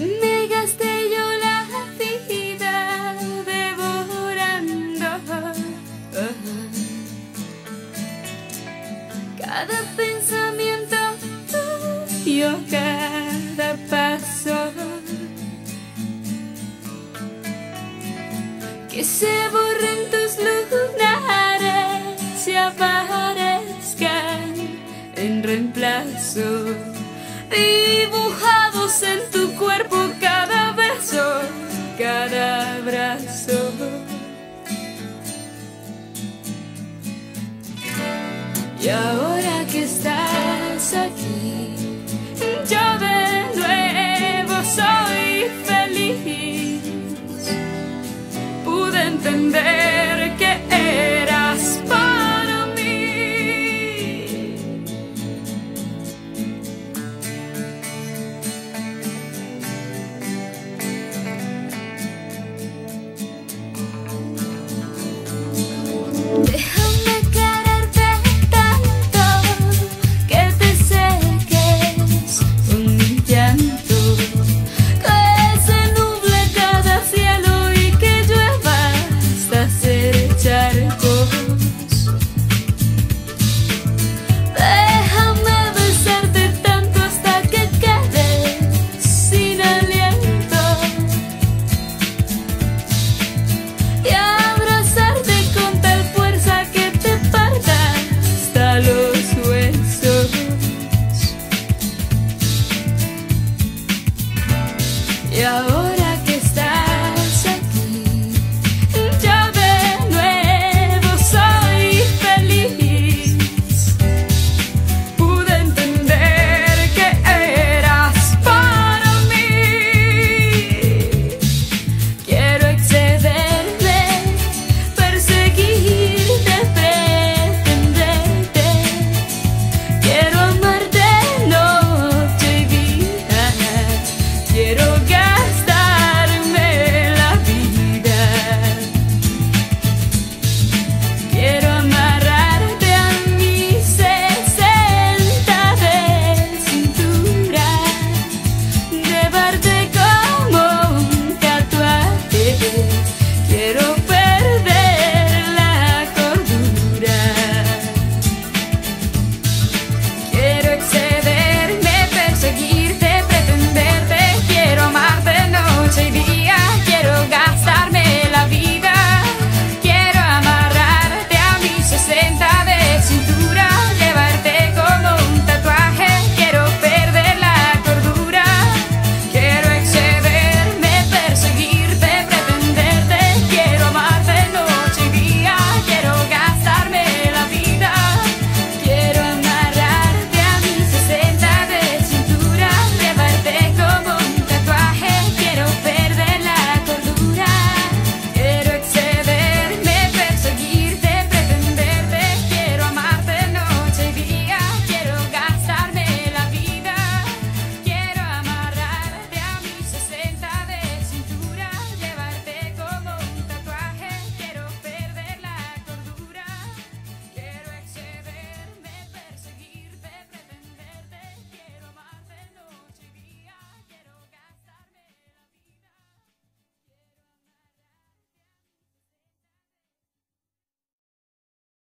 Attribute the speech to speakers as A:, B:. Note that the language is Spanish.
A: Me gasté yo la vida devorando ah. cada pensamiento tuyo, cada paso que se borren tus lunares se aparezcan en reemplazo. Dibujados en Y ahora que está